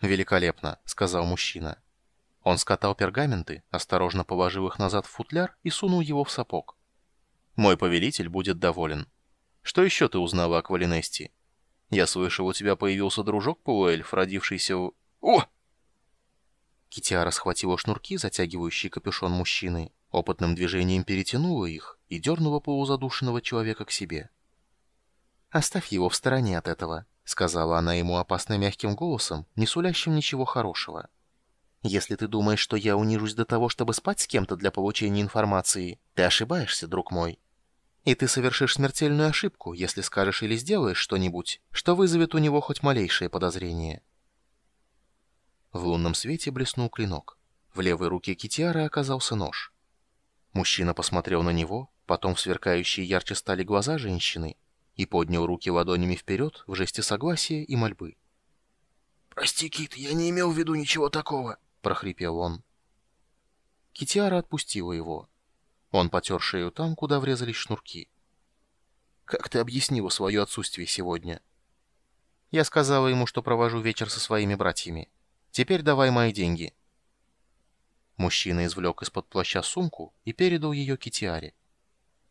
«Великолепно», — сказал мужчина. Он скатал пергаменты, осторожно положил их назад в футляр и сунул его в сапог. «Мой повелитель будет доволен. Что еще ты узнала о Квалинесте? Я слышал, у тебя появился дружок-полуэльф, родившийся в... О!» Китиара схватила шнурки, затягивающие капюшон мужчины, опытным движением перетянула их и дернула полузадушенного человека к себе. «Оставь его в стороне от этого», — сказала она ему опасно мягким голосом, не сулящим ничего хорошего. «Если ты думаешь, что я унижусь до того, чтобы спать с кем-то для получения информации, ты ошибаешься, друг мой. И ты совершишь смертельную ошибку, если скажешь или сделаешь что-нибудь, что вызовет у него хоть малейшее подозрение». В лунном свете блеснул клинок. В левой руке Китиары оказался нож. Мужчина посмотрел на него, потом в сверкающие ярче стали глаза женщины и поднял руки ладонями вперед в жесте согласия и мольбы. «Прости, Кит, я не имел в виду ничего такого», — прохрипел он. Китиара отпустила его. Он потер шею там, куда врезались шнурки. «Как ты объяснила свое отсутствие сегодня?» Я сказала ему, что провожу вечер со своими братьями. Теперь давай мои деньги». Мужчина извлек из-под плаща сумку и передал ее Китиаре.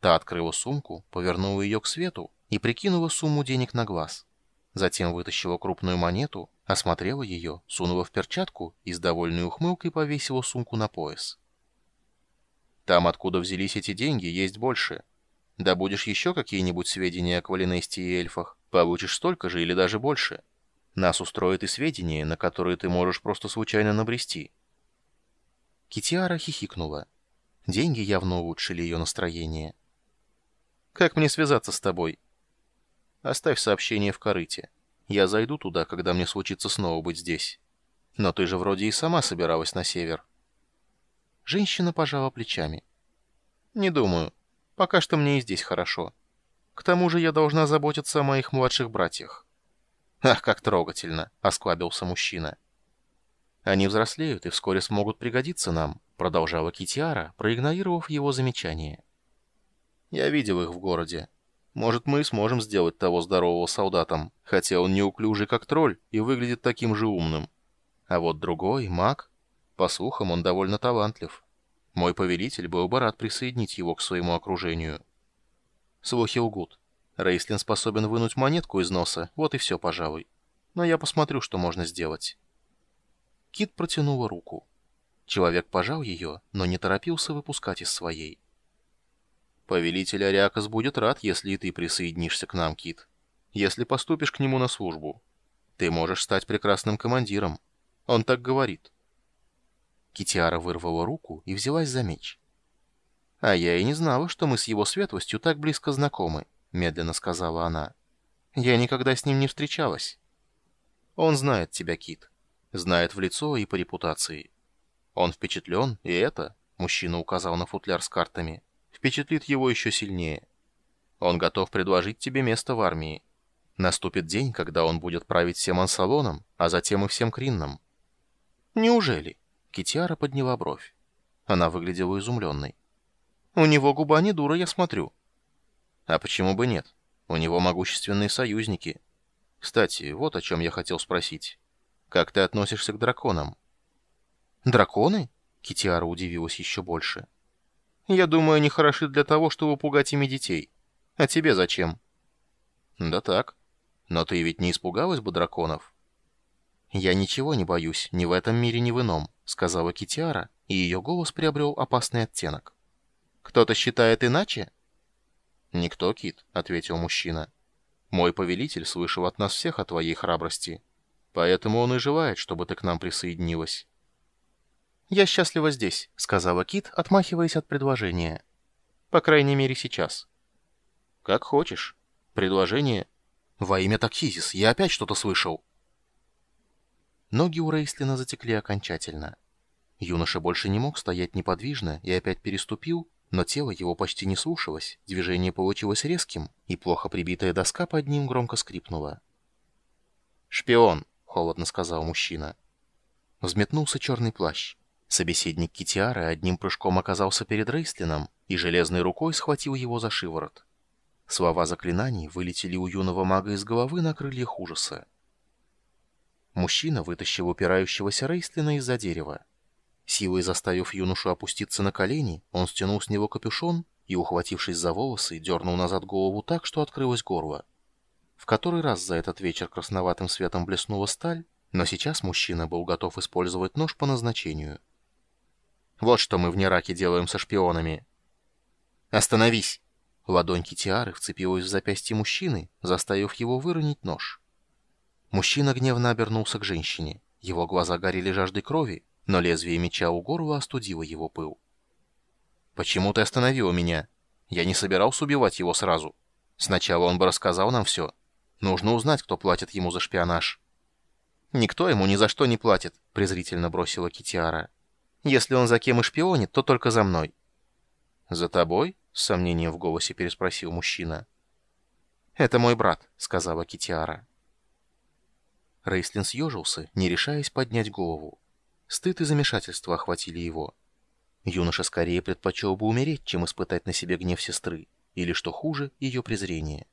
Та открыла сумку, повернула ее к свету и прикинула сумму денег на глаз. Затем вытащила крупную монету, осмотрела ее, сунула в перчатку и с довольной ухмылкой повесила сумку на пояс. «Там, откуда взялись эти деньги, есть больше. Добудешь еще какие-нибудь сведения о Квалинесте и эльфах, получишь столько же или даже больше». Нас устроит и сведения, на которые ты можешь просто случайно набрести». Китиара хихикнула. Деньги явно улучшили ее настроение. «Как мне связаться с тобой?» «Оставь сообщение в корыте. Я зайду туда, когда мне случится снова быть здесь. Но ты же вроде и сама собиралась на север». Женщина пожала плечами. «Не думаю. Пока что мне и здесь хорошо. К тому же я должна заботиться о моих младших братьях. «Ах, как трогательно!» — осклабился мужчина. «Они взрослеют и вскоре смогут пригодиться нам», — продолжала Китиара, проигнорировав его замечание. «Я видел их в городе. Может, мы сможем сделать того здорового солдатом, хотя он неуклюжий, как тролль, и выглядит таким же умным. А вот другой, маг, по слухам, он довольно талантлив. Мой повелитель был бы рад присоединить его к своему окружению». Слухи лгут. Рейслин способен вынуть монетку из носа, вот и все, пожалуй. Но я посмотрю, что можно сделать. Кит протянула руку. Человек пожал ее, но не торопился выпускать из своей. «Повелитель Ариакас будет рад, если и ты присоединишься к нам, Кит. Если поступишь к нему на службу. Ты можешь стать прекрасным командиром. Он так говорит». Китиара вырвала руку и взялась за меч. «А я и не знала, что мы с его светлостью так близко знакомы». — медленно сказала она. «Я никогда с ним не встречалась». «Он знает тебя, Кит. Знает в лицо и по репутации. Он впечатлен, и это, — мужчина указал на футляр с картами, — впечатлит его еще сильнее. Он готов предложить тебе место в армии. Наступит день, когда он будет править всем ансалоном, а затем и всем кринном». «Неужели?» — Китиара подняла бровь. Она выглядела изумленной. «У него губа не дура, я смотрю». А почему бы нет? У него могущественные союзники. Кстати, вот о чем я хотел спросить. Как ты относишься к драконам? Драконы? Китиара удивилась еще больше. Я думаю, они хороши для того, чтобы пугать ими детей. А тебе зачем? Да так. Но ты ведь не испугалась бы драконов? Я ничего не боюсь, ни в этом мире, ни в ином, сказала Китиара, и ее голос приобрел опасный оттенок. Кто-то считает иначе? «Никто, Кит», — ответил мужчина. «Мой повелитель слышал от нас всех о твоей храбрости, поэтому он и желает, чтобы ты к нам присоединилась». «Я счастлива здесь», — сказала Кит, отмахиваясь от предложения. «По крайней мере, сейчас». «Как хочешь. Предложение...» «Во имя Такхизис, я опять что-то слышал». Ноги у Рейслина затекли окончательно. Юноша больше не мог стоять неподвижно и опять переступил, но тело его почти не слушалось, движение получилось резким, и плохо прибитая доска под ним громко скрипнула. «Шпион!» — холодно сказал мужчина. Взметнулся черный плащ. Собеседник Китиары одним прыжком оказался перед Рейстлином и железной рукой схватил его за шиворот. Слова заклинаний вылетели у юного мага из головы на крыльях ужаса. Мужчина вытащил упирающегося Рейслина из-за дерева. Силой заставив юношу опуститься на колени, он стянул с него капюшон и, ухватившись за волосы, дернул назад голову так, что открылось горло. В который раз за этот вечер красноватым светом блеснула сталь, но сейчас мужчина был готов использовать нож по назначению. «Вот что мы в Нераке делаем со шпионами!» «Остановись!» Ладонь Китиары вцепилась в запястье мужчины, заставив его выронить нож. Мужчина гневно обернулся к женщине. Его глаза горели жаждой крови, но лезвие меча у горла остудило его пыл. «Почему ты остановила меня? Я не собирался убивать его сразу. Сначала он бы рассказал нам все. Нужно узнать, кто платит ему за шпионаж». «Никто ему ни за что не платит», — презрительно бросила Китиара. «Если он за кем и шпионит, то только за мной». «За тобой?» — с сомнением в голосе переспросил мужчина. «Это мой брат», — сказала Китиара. Рейслин съежился, не решаясь поднять голову. Стыд и замешательство охватили его. Юноша скорее предпочел бы умереть, чем испытать на себе гнев сестры, или, что хуже, ее презрение.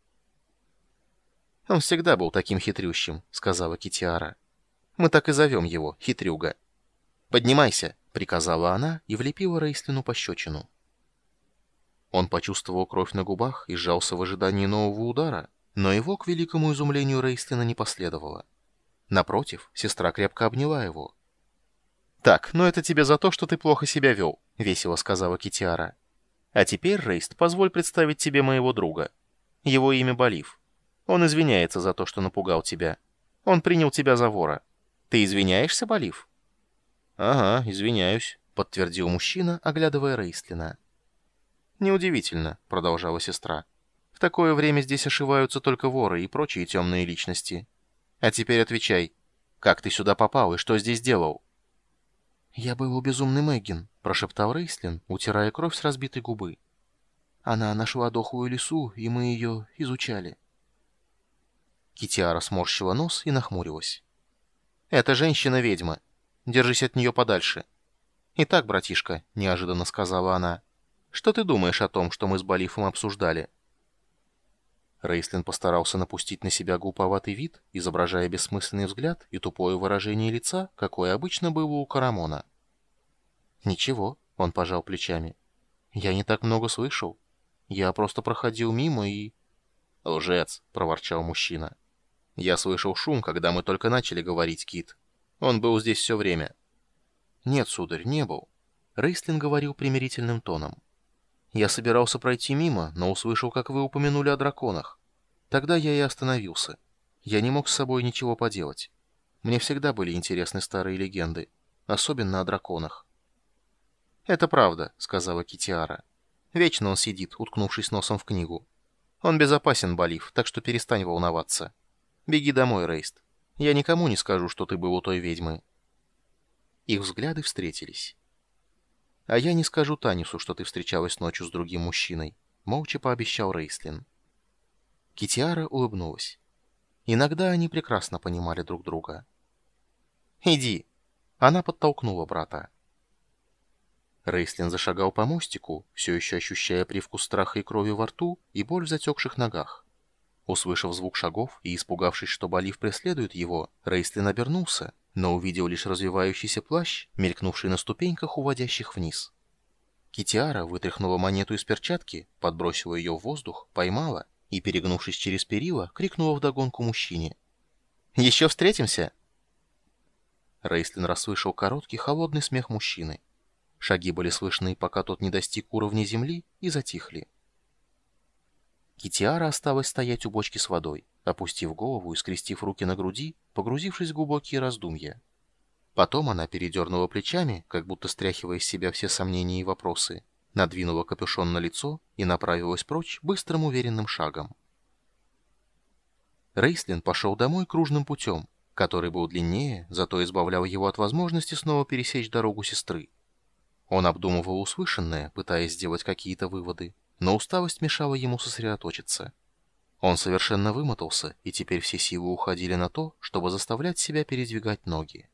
«Он всегда был таким хитрющим», — сказала Китиара. «Мы так и зовем его, хитрюга». «Поднимайся», — приказала она и влепила Рейслину пощечину. Он почувствовал кровь на губах и сжался в ожидании нового удара, но его, к великому изумлению Рейслина, не последовало. Напротив, сестра крепко обняла его. «Так, ну это тебе за то, что ты плохо себя вел», — весело сказала Китиара. «А теперь, Рейст, позволь представить тебе моего друга. Его имя Болив. Он извиняется за то, что напугал тебя. Он принял тебя за вора. Ты извиняешься, Болив?» «Ага, извиняюсь», — подтвердил мужчина, оглядывая Рейстлина. «Неудивительно», — продолжала сестра. «В такое время здесь ошиваются только воры и прочие темные личности. А теперь отвечай. Как ты сюда попал и что здесь делал?» «Я был у безумной Мэггин», — прошептал Рейслин, утирая кровь с разбитой губы. «Она нашла дохлую лису, и мы ее изучали». Китиара сморщила нос и нахмурилась. «Это женщина-ведьма. Держись от нее подальше». «Итак, братишка», — неожиданно сказала она, — «что ты думаешь о том, что мы с Балифом обсуждали?» Рейслин постарался напустить на себя глуповатый вид, изображая бессмысленный взгляд и тупое выражение лица, какое обычно было у Карамона. «Ничего», — он пожал плечами. «Я не так много слышал. Я просто проходил мимо и...» «Лжец», — проворчал мужчина. «Я слышал шум, когда мы только начали говорить, Кит. Он был здесь все время». «Нет, сударь, не был». Рейслин говорил примирительным тоном. Я собирался пройти мимо, но услышал, как вы упомянули о драконах. Тогда я и остановился. Я не мог с собой ничего поделать. Мне всегда были интересны старые легенды, особенно о драконах. «Это правда», — сказала Китиара. «Вечно он сидит, уткнувшись носом в книгу. Он безопасен, Болив, так что перестань волноваться. Беги домой, Рейст. Я никому не скажу, что ты был у той ведьмы». Их взгляды встретились. «А я не скажу Танису, что ты встречалась ночью с другим мужчиной», — молча пообещал Рейслин. Китиара улыбнулась. Иногда они прекрасно понимали друг друга. «Иди!» — она подтолкнула брата. Рейслин зашагал по мостику, все еще ощущая привкус страха и крови во рту и боль в затекших ногах. Услышав звук шагов и испугавшись, что Балив преследует его, Рейслин обернулся но увидел лишь развивающийся плащ, мелькнувший на ступеньках, уводящих вниз. Китиара вытряхнула монету из перчатки, подбросила ее в воздух, поймала и, перегнувшись через перила, крикнула вдогонку мужчине. «Еще встретимся?» Рейстлин расслышал короткий, холодный смех мужчины. Шаги были слышны, пока тот не достиг уровня земли, и затихли. Китиара осталась стоять у бочки с водой, опустив голову и скрестив руки на груди, погрузившись в глубокие раздумья. Потом она передернула плечами, как будто стряхивая из себя все сомнения и вопросы, надвинула капюшон на лицо и направилась прочь быстрым уверенным шагом. Рейслин пошел домой кружным путем, который был длиннее, зато избавлял его от возможности снова пересечь дорогу сестры. Он обдумывал услышанное, пытаясь сделать какие-то выводы, но усталость мешала ему сосредоточиться. Он совершенно вымотался, и теперь все силы уходили на то, чтобы заставлять себя передвигать ноги.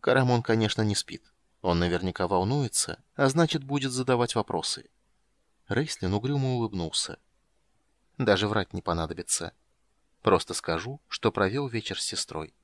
Карамон, конечно, не спит. Он наверняка волнуется, а значит, будет задавать вопросы. Рейслин угрюмо улыбнулся. Даже врать не понадобится. Просто скажу, что провел вечер с сестрой.